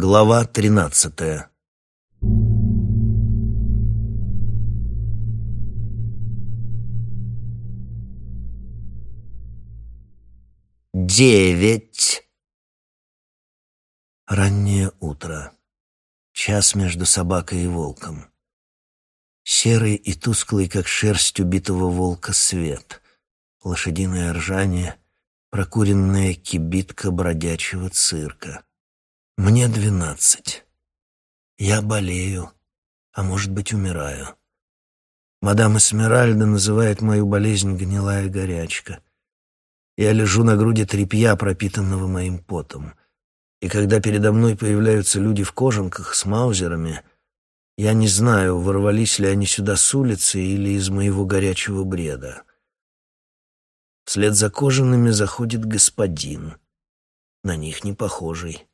Глава тринадцатая Девять. Раннее утро. Час между собакой и волком. Серый и тусклый, как шерсть убитого волка, свет. Лошадиное ржание, прокуренная кибитка бродячего цирка. Мне двенадцать. Я болею, а может быть, умираю. Мадам Эсмеральда называет мою болезнь гнилая горячка. Я лежу на груди тряпья, пропитанного моим потом. И когда передо мной появляются люди в кожанках с маузерами, я не знаю, ворвались ли они сюда с улицы или из моего горячего бреда. Вслед за кожаными заходит господин. На них не похожий.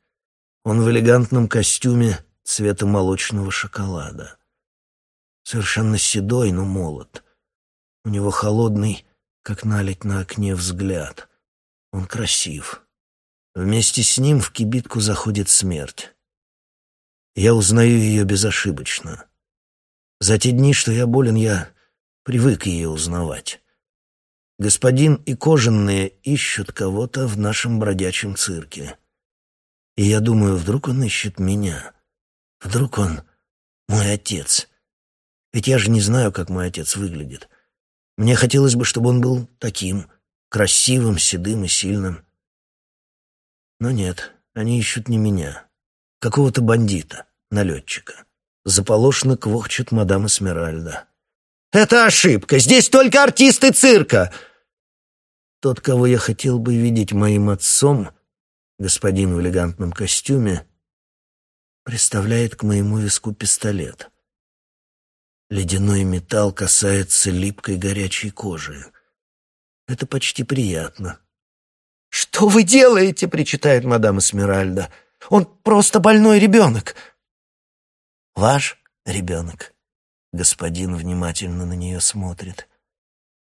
Он в элегантном костюме цвета молочного шоколада. Совершенно седой, но молод. У него холодный, как налить на окне, взгляд. Он красив. Вместе с ним в кибитку заходит смерть. Я узнаю ее безошибочно. За те дни, что я болен, я привык ее узнавать. Господин и кожаные ищут кого-то в нашем бродячем цирке. И я думаю, вдруг он ищет меня. Вдруг он мой отец. Ведь я же не знаю, как мой отец выглядит. Мне хотелось бы, чтобы он был таким, красивым, седым и сильным. Но нет, они ищут не меня. Какого-то бандита, налетчика. Заполошно квохчет мадам Эсмеральда. «Это ошибка! Здесь только артисты цирка!» Тот, кого я хотел бы видеть моим отцом, господин в элегантном костюме, приставляет к моему виску пистолет. Ледяной металл касается липкой горячей кожи. Это почти приятно. «Что вы делаете?» — причитает мадам Эсмеральда. «Он просто больной ребенок». «Ваш ребенок?» Господин внимательно на нее смотрит.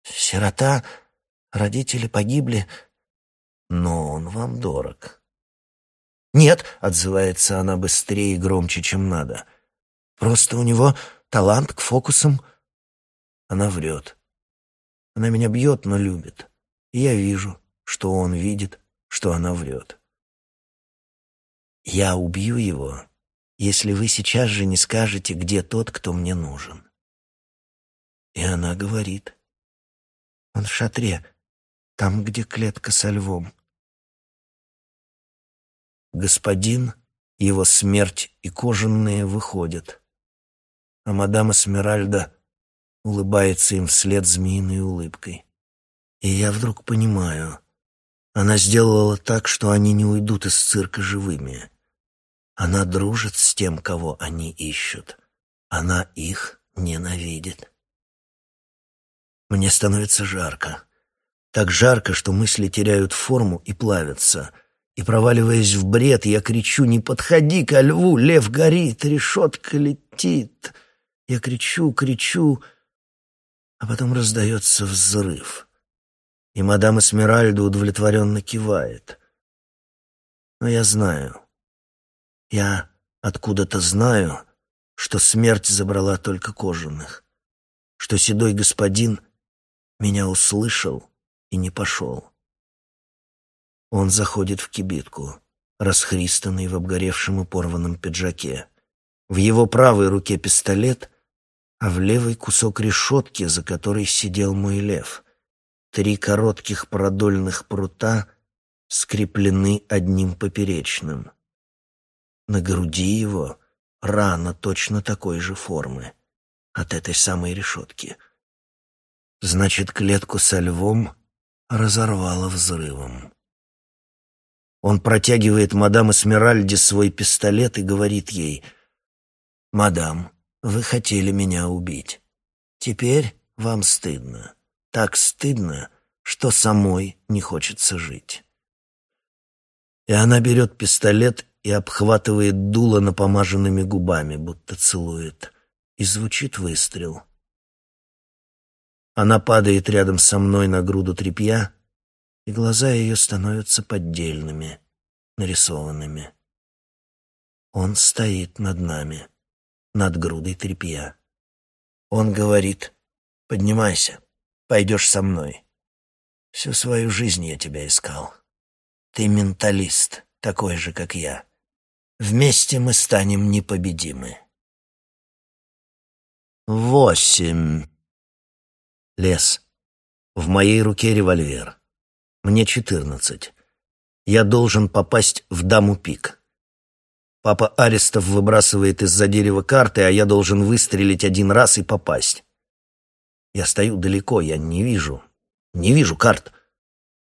«Сирота, родители погибли, но он вам дорог. «Нет», — отзывается она быстрее и громче, чем надо. «Просто у него талант к фокусам». Она врет. Она меня бьет, но любит. И я вижу, что он видит, что она врет. «Я убью его, если вы сейчас же не скажете, где тот, кто мне нужен». И она говорит. «Он в шатре, там, где клетка со львом. Господин, его смерть и кожаные выходят, а мадам Эсмеральда улыбается им вслед змеиной улыбкой. И я вдруг понимаю, она сделала так, что они не уйдут из цирка живыми. Она дружит с тем, кого они ищут. Она их ненавидит. Мне становится жарко. Так жарко, что мысли теряют форму и плавятся. И, проваливаясь в бред, я кричу «Не подходи ко льву! Лев горит! Решетка летит!» Я кричу, кричу, а потом раздается взрыв. И мадам Эсмеральда удовлетворенно кивает. Но я знаю, я откуда-то знаю, что смерть забрала только кожаных, что седой господин меня услышал и не пошел. Он заходит в кибитку, расхристанный в обгоревшем и порванном пиджаке. В его правой руке пистолет, а в левой кусок решетки, за которой сидел мой лев. Три коротких продольных прута скреплены одним поперечным. На груди его рана точно такой же формы, от этой самой решетки. Значит, клетку со львом разорвало взрывом. Он протягивает мадам Эсмеральде свой пистолет и говорит ей, «Мадам, вы хотели меня убить. Теперь вам стыдно. Так стыдно, что самой не хочется жить». И она берет пистолет и обхватывает дуло напомаженными губами, будто целует. И звучит выстрел. Она падает рядом со мной на груду тряпья, и глаза ее становятся поддельными, нарисованными. Он стоит над нами, над грудой тряпья. Он говорит, поднимайся, пойдешь со мной. Всю свою жизнь я тебя искал. Ты менталист, такой же, как я. Вместе мы станем непобедимы. Восемь. Лес. В моей руке револьвер. Мне четырнадцать. Я должен попасть в даму пик. Папа Арестов выбрасывает из-за дерева карты, а я должен выстрелить один раз и попасть. Я стою далеко, я не вижу. Не вижу карт.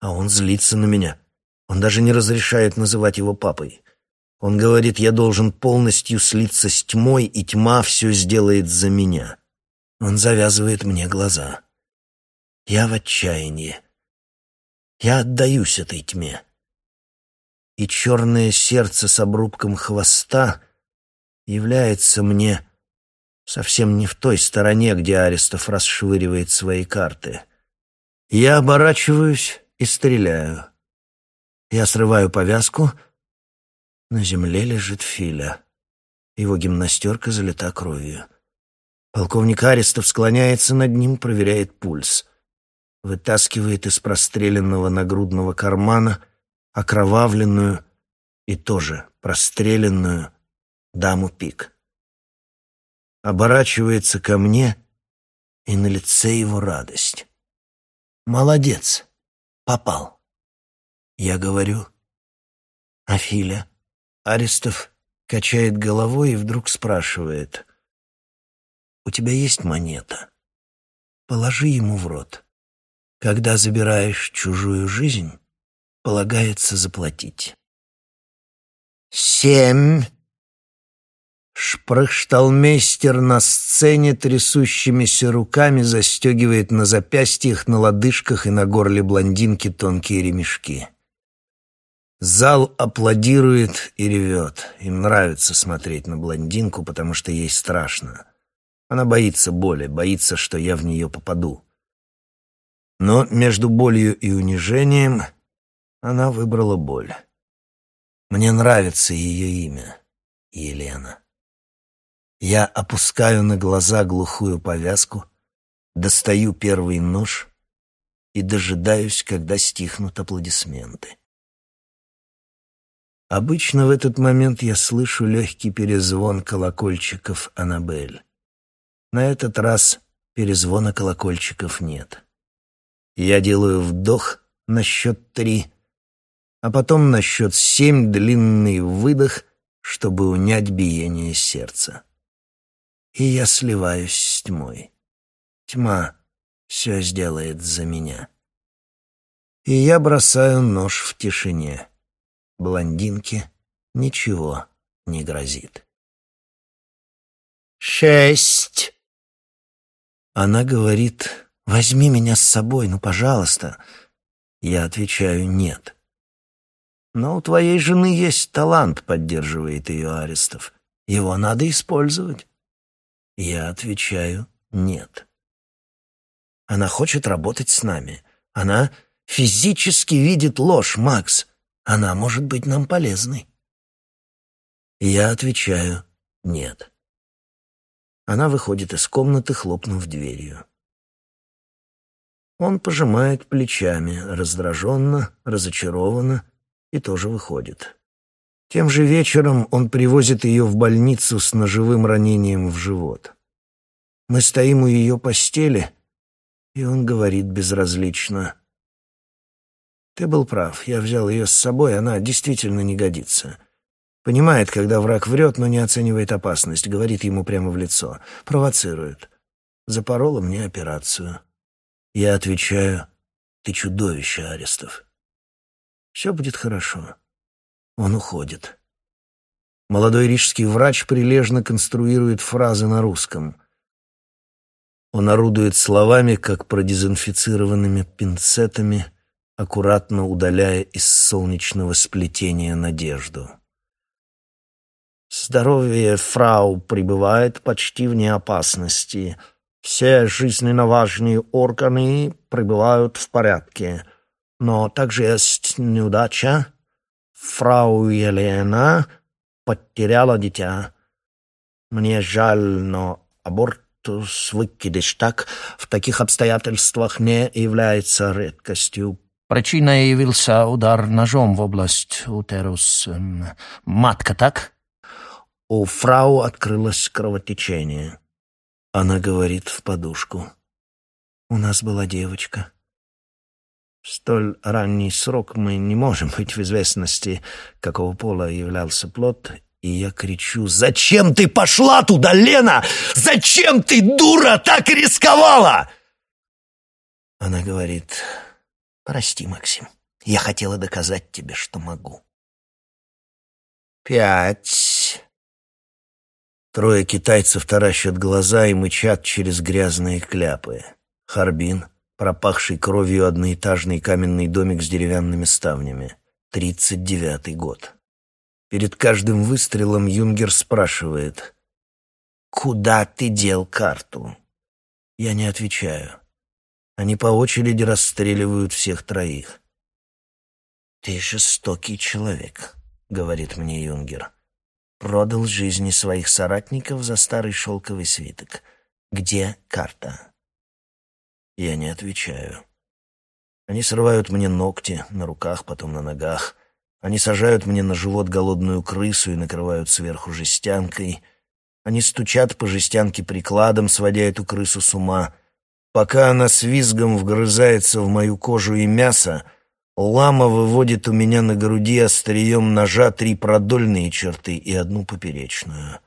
А он злится на меня. Он даже не разрешает называть его папой. Он говорит, я должен полностью слиться с тьмой, и тьма все сделает за меня. Он завязывает мне глаза. Я в отчаянии. Я отдаюсь этой тьме и черное сердце с обрубком хвоста является мне совсем не в той стороне, где Аристов расшвыривает свои карты. Я оборачиваюсь и стреляю. Я срываю повязку. На земле лежит Филя. Его гимнастерка залита кровью. Полковник Аристов склоняется над ним, проверяет пульс. Вытаскивает из простреленного нагрудного кармана окровавленную и тоже простреленную даму Пик. Оборачивается ко мне, и на лице его радость. «Молодец! Попал!» Я говорю. «Афиля?» Арестов качает головой и вдруг спрашивает. «У тебя есть монета? Положи ему в рот. Когда забираешь чужую жизнь, полагается заплатить. Семь. Шпрыхшталмейстер на сцене трясущимися руками застегивает на запястьях, на лодыжках и на горле блондинки тонкие ремешки. Зал аплодирует и ревет. Им нравится смотреть на блондинку, потому что ей страшно. Она боится боли, боится, что я в нее попаду. Но между болью и унижением она выбрала боль. Мне нравится ее имя — Елена. Я опускаю на глаза глухую повязку, достаю первый нож и дожидаюсь, когда стихнут аплодисменты. Обычно в этот момент я слышу легкий перезвон колокольчиков Аннабель. На этот раз перезвона колокольчиков нет. Я делаю вдох на счет три — а потом на счет семь длинный выдох, чтобы унять биение сердца. И я сливаюсь с тьмой. Тьма все сделает за меня. И я бросаю нож в тишине. Блондинке ничего не грозит. «Шесть!» Она говорит, «Возьми меня с собой, ну, пожалуйста». Я отвечаю, «Нет». Но у твоей жены есть талант, поддерживает ее Арестов. Его надо использовать. Я отвечаю «нет». Она хочет работать с нами. Она физически видит ложь, Макс. Она может быть нам полезной. Я отвечаю «нет». Она выходит из комнаты, хлопнув дверью. Он пожимает плечами, раздраженно, разочарованно, и тоже выходит. Тем же вечером он привозит ее в больницу с ножевым ранением в живот. Мы стоим у ее постели, и он говорит безразлично. «Ты был прав, я взял ее с собой, она действительно не годится». Понимает, когда враг врет, но не оценивает опасность, говорит ему прямо в лицо, провоцирует. Запорола мне операцию. Я отвечаю, ты чудовище, Арестов. Все будет хорошо. Он уходит. Молодой рижский врач прилежно конструирует фразы на русском. Он орудует словами, как продезинфицированными пинцетами, аккуратно удаляя из солнечного сплетения надежду. Здоровье фрау пребывает почти вне опасности. Все жизненно важные органы пребывают в порядке — но также есть неудача. Фрау Елена потеряла дитя. Мне жаль, но абортус, выкидыш так, в таких обстоятельствах не является редкостью. Причиной явился удар ножом в область утерус. Матка, так? У фрау открылось кровотечение. Она говорит в подушку. У нас была девочка. В столь ранний срок мы не можем быть в известности, какого пола являлся плод, и я кричу «Зачем ты пошла туда, Лена? Зачем ты, дура, так рисковала?» Она говорит «Прости, Максим, я хотела доказать тебе, что могу». Пять. Трое китайцев таращат глаза и мычат через грязные кляпы. Харбин, пропахший кровью одноэтажный каменный домик с деревянными ставнями. Тридцать девятый год. Перед каждым выстрелом Юнгер спрашивает «Куда ты дел карту?» Я не отвечаю. Они по очереди расстреливают всех троих. «Ты жестокий человек», — говорит мне Юнгер. «Продал жизни своих соратников за старый шелковый свиток. Где карта?» Я не отвечаю. Они срывают мне ногти на руках, потом на ногах. Они сажают мне на живот голодную крысу и накрывают сверху жестянкой. Они стучат по жестянке прикладом, сводя эту крысу с ума. Пока она с визгом вгрызается в мою кожу и мясо, лама выводит у меня на груди острием ножа три продольные черты и одну поперечную.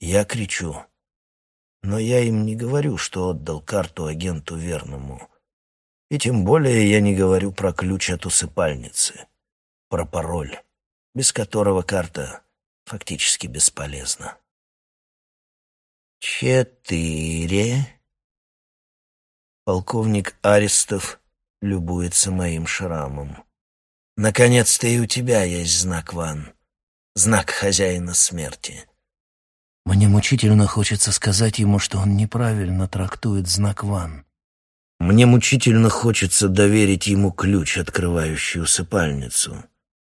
Я кричу. Но я им не говорю, что отдал карту агенту верному. И тем более я не говорю про ключ от усыпальницы, про пароль, без которого карта фактически бесполезна. Четыре. Полковник Арестов любуется моим шрамом. Наконец-то и у тебя есть знак Ван, знак хозяина смерти. Мне мучительно хочется сказать ему, что он неправильно трактует знак Ван. Мне мучительно хочется доверить ему ключ, открывающий усыпальницу.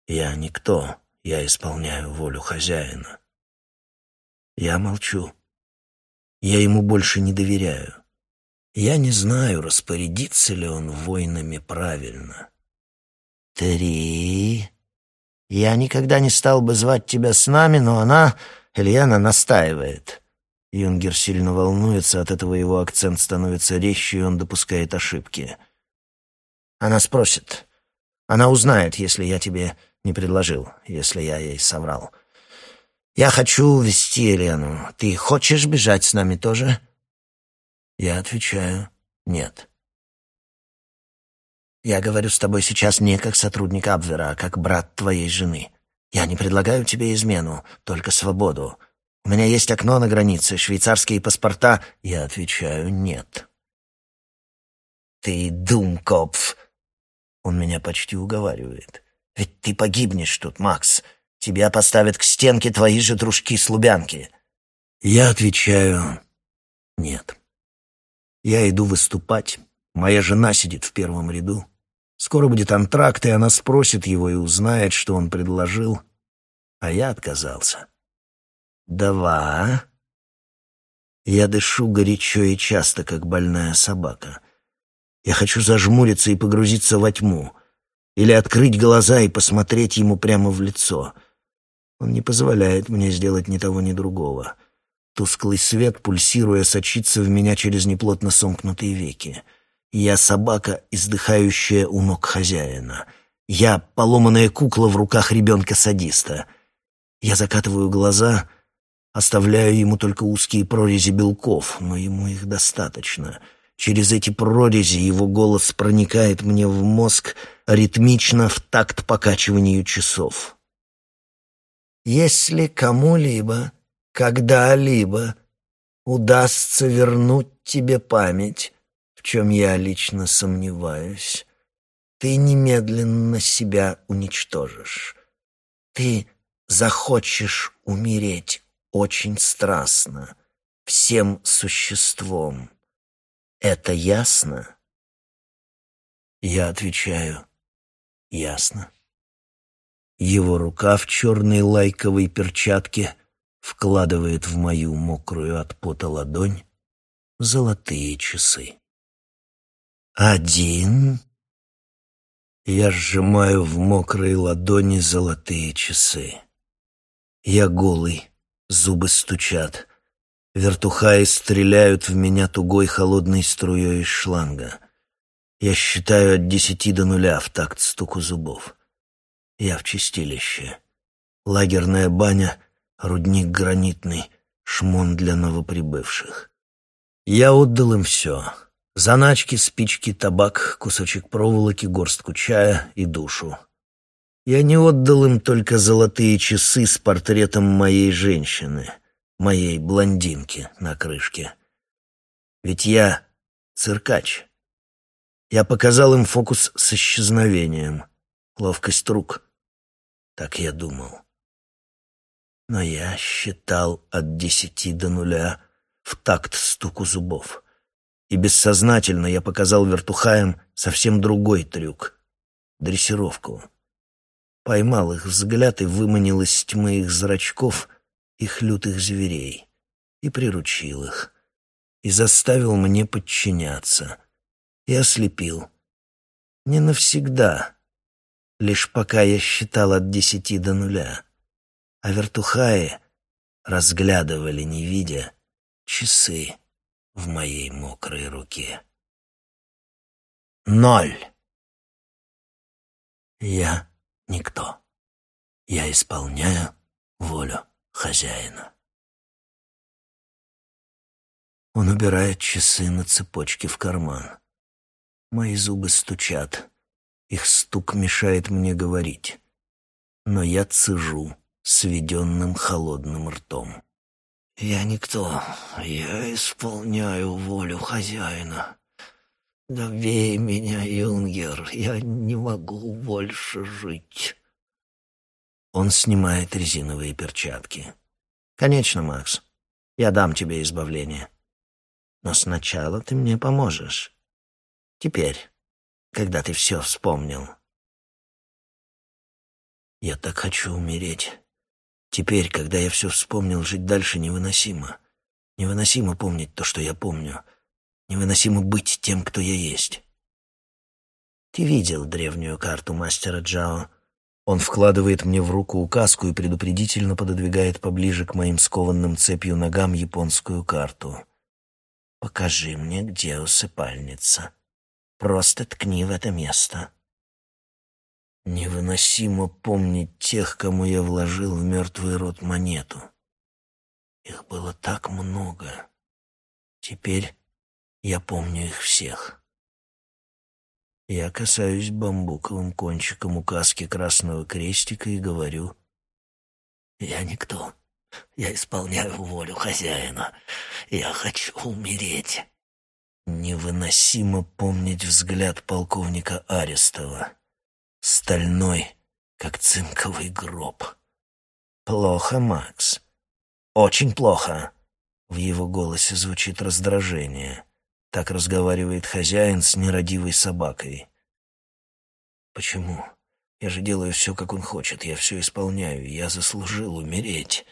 Я никто, я исполняю волю хозяина. Я молчу. Я ему больше не доверяю. Я не знаю, распорядится ли он воинами правильно. Три. Я никогда не стал бы звать тебя с нами, но она Ильяна настаивает. Юнгер сильно волнуется, от этого его акцент становится резче, и он допускает ошибки. Она спросит. Она узнает, если я тебе не предложил, если я ей соврал. Я хочу увезти Елену. Ты хочешь бежать с нами тоже? Я отвечаю «нет». Я говорю с тобой сейчас не как сотрудник Абвера, а как брат твоей жены. Я не предлагаю тебе измену, только свободу. У меня есть окно на границе, швейцарские паспорта. Я отвечаю «нет». Ты думкопф. Он меня почти уговаривает. Ведь ты погибнешь тут, Макс. Тебя поставят к стенке твои же дружки-слубянки. Я отвечаю «нет». Я иду выступать. Моя жена сидит в первом ряду. Скоро будет антракт, и она спросит его и узнает, что он предложил, а я отказался. Два. Я дышу горячо и часто, как больная собака. Я хочу зажмуриться и погрузиться во тьму, или открыть глаза и посмотреть ему прямо в лицо. Он не позволяет мне сделать ни того, ни другого. Тусклый свет, пульсируя, сочится в меня через неплотно сомкнутые веки — я собака, издыхающая у ног хозяина. Я поломанная кукла в руках ребенка-садиста. Я закатываю глаза, оставляю ему только узкие прорези белков, но ему их достаточно. Через эти прорези его голос проникает мне в мозг ритмично в такт покачиванию часов. Если кому-либо, когда-либо удастся вернуть тебе память, чем я лично сомневаюсь, ты немедленно себя уничтожишь. Ты захочешь умереть очень страстно, всем существом. Это ясно? Я отвечаю, ясно. Его рука в черной лайковой перчатке вкладывает в мою мокрую от пота ладонь золотые часы. «Один?» Я сжимаю в мокрой ладони золотые часы. Я голый, зубы стучат. Вертухаи стреляют в меня тугой холодной струей из шланга. Я считаю от десяти до нуля в такт стуку зубов. Я в чистилище. Лагерная баня, рудник гранитный, шмон для новоприбывших. Я отдал им все. Заначки, спички, табак, кусочек проволоки, горстку чая и душу. Я не отдал им только золотые часы с портретом моей женщины, моей блондинки на крышке. Ведь я циркач. Я показал им фокус с исчезновением, ловкость рук, так я думал. Но я считал от десяти до нуля в такт стуку зубов. И бессознательно я показал вертухаям совсем другой трюк — дрессировку. Поймал их взгляд и выманил из тьмы их зрачков их лютых зверей. И приручил их. И заставил мне подчиняться. И ослепил. Не навсегда — лишь пока я считал от десяти до нуля, а вертухаи разглядывали, не видя, часы в моей мокрой руке. Ноль. Я никто. Я исполняю волю хозяина. Он убирает часы на цепочке в карман. Мои зубы стучат. Их стук мешает мне говорить. Но я цежу сведенным холодным ртом. «Я никто. Я исполняю волю хозяина. Добей меня, Юнгер. Я не могу больше жить». Он снимает резиновые перчатки. «Конечно, Макс. Я дам тебе избавление. Но сначала ты мне поможешь. Теперь» когда ты все вспомнил. Я так хочу умереть. Теперь, когда я все вспомнил, жить дальше невыносимо. Невыносимо помнить то, что я помню. Невыносимо быть тем, кто я есть. Ты видел древнюю карту мастера Джао? Он вкладывает мне в руку указку и предупредительно пододвигает поближе к моим скованным цепью ногам японскую карту. Покажи мне, где усыпальница. Просто ткни в это место. Невыносимо помнить тех, кому я вложил в мертвый рот монету. Их было так много. Теперь я помню их всех. Я касаюсь бамбуковым кончиком указки красного крестика и говорю, «Я никто. Я исполняю волю хозяина. Я хочу умереть». Невыносимо помнить взгляд полковника Арестова. Стальной, как цинковый гроб. «Плохо, Макс. Очень плохо». В его голосе звучит раздражение. Так разговаривает хозяин с нерадивой собакой. «Почему? Я же делаю все, как он хочет. Я все исполняю. Я заслужил умереть».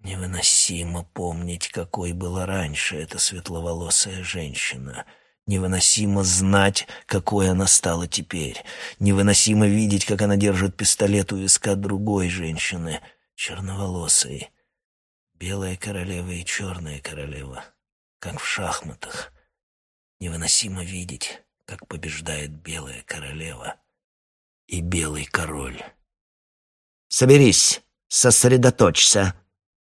Невыносимо помнить, какой была раньше эта светловолосая женщина. Невыносимо знать, какой она стала теперь. Невыносимо видеть, как она держит пистолет у виска другой женщины, черноволосой. Белая королева и черная королева, как в шахматах. Невыносимо видеть, как побеждает белая королева и белый король. «Соберись, сосредоточься»,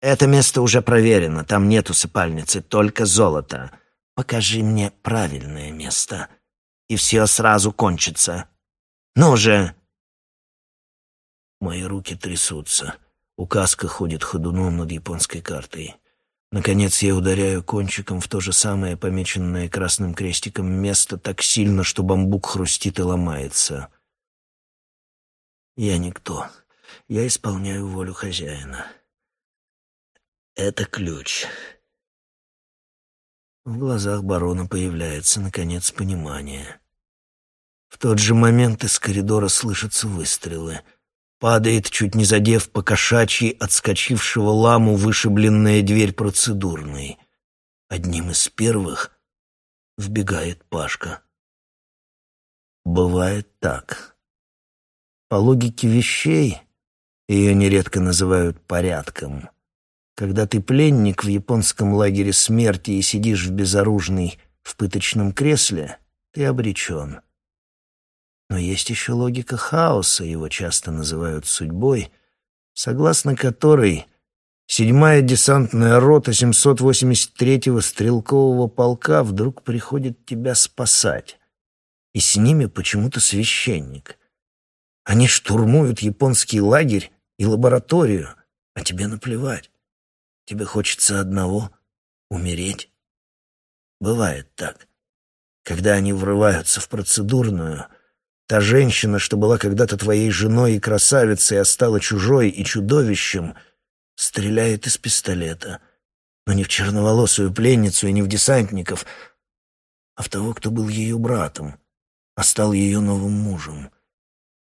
это место уже проверено, там нет усыпальницы, только золото. Покажи мне правильное место, и все сразу кончится. Ну же!» Мои руки трясутся. Указка ходит ходуном над японской картой. Наконец я ударяю кончиком в то же самое помеченное красным крестиком место так сильно, что бамбук хрустит и ломается. Я никто. Я исполняю волю хозяина. Это ключ. В глазах барона появляется, наконец, понимание. В тот же момент из коридора слышатся выстрелы. Падает, чуть не задев по кошачьи отскочившего ламу вышибленная дверь процедурной. Одним из первых вбегает Пашка. Бывает так. По логике вещей ее нередко называют порядком. Когда ты пленник в японском лагере смерти и сидишь в безоружной в пыточном кресле, ты обречен. Но есть еще логика хаоса, его часто называют судьбой, согласно которой седьмая десантная рота 783-го стрелкового полка вдруг приходит тебя спасать. И с ними почему-то священник. Они штурмуют японский лагерь и лабораторию, а тебе наплевать. Тебе хочется одного — умереть. Бывает так. Когда они врываются в процедурную, та женщина, что была когда-то твоей женой и красавицей, а стала чужой и чудовищем, стреляет из пистолета. Но не в черноволосую пленницу и не в десантников, а в того, кто был ее братом, а стал ее новым мужем.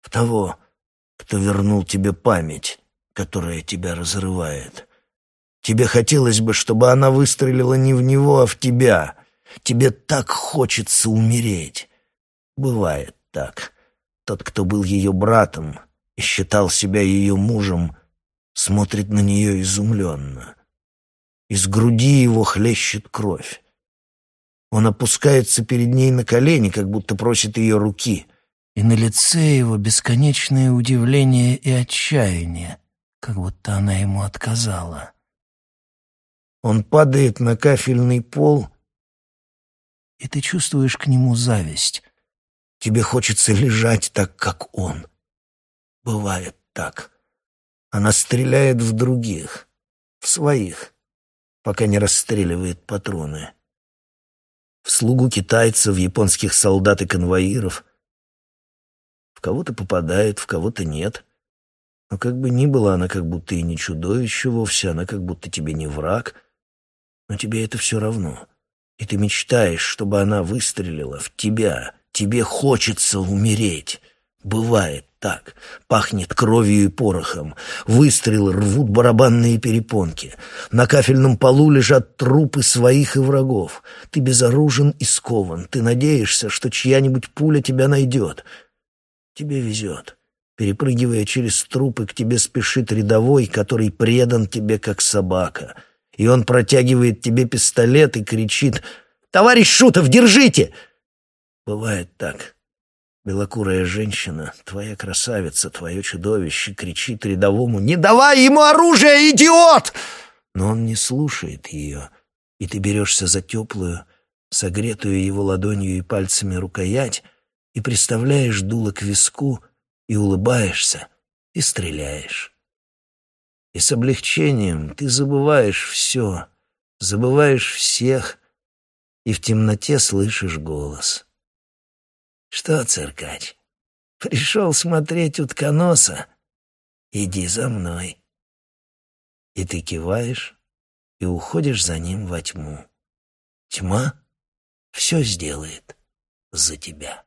В того, кто вернул тебе память, которая тебя разрывает. Тебе хотелось бы, чтобы она выстрелила не в него, а в тебя. Тебе так хочется умереть. Бывает так. Тот, кто был ее братом и считал себя ее мужем, смотрит на нее изумленно. Из груди его хлещет кровь. Он опускается перед ней на колени, как будто просит ее руки, и на лице его бесконечное удивление и отчаяние, как будто она ему отказала. Он падает на кафельный пол, и ты чувствуешь к нему зависть. Тебе хочется лежать так, как он. Бывает так. Она стреляет в других, в своих, пока не расстреливает патроны. В слугу китайцев, японских солдат и конвоиров. В кого-то попадает, в кого-то нет. Но как бы ни было, она как будто и не чудовище вовсе, она как будто тебе не враг — но тебе это все равно. И ты мечтаешь, чтобы она выстрелила в тебя. Тебе хочется умереть. Бывает так. Пахнет кровью и порохом. Выстрелы рвут барабанные перепонки. На кафельном полу лежат трупы своих и врагов. Ты безоружен и скован. Ты надеешься, что чья-нибудь пуля тебя найдет. Тебе везет. Перепрыгивая через трупы, к тебе спешит рядовой, который предан тебе, как собака — и он протягивает тебе пистолет и кричит «Товарищ Шутов, держите!» Бывает так. Белокурая женщина, твоя красавица, твое чудовище, кричит рядовому «Не давай ему оружие, идиот!» Но он не слушает ее, и ты берешься за теплую, согретую его ладонью и пальцами рукоять, и приставляешь дуло к виску, и улыбаешься, и стреляешь. И с облегчением ты забываешь все, забываешь всех, и в темноте слышишь голос. «Что, циркач, пришел смотреть утконоса? Иди за мной». И ты киваешь и уходишь за ним во тьму. Тьма все сделает за тебя.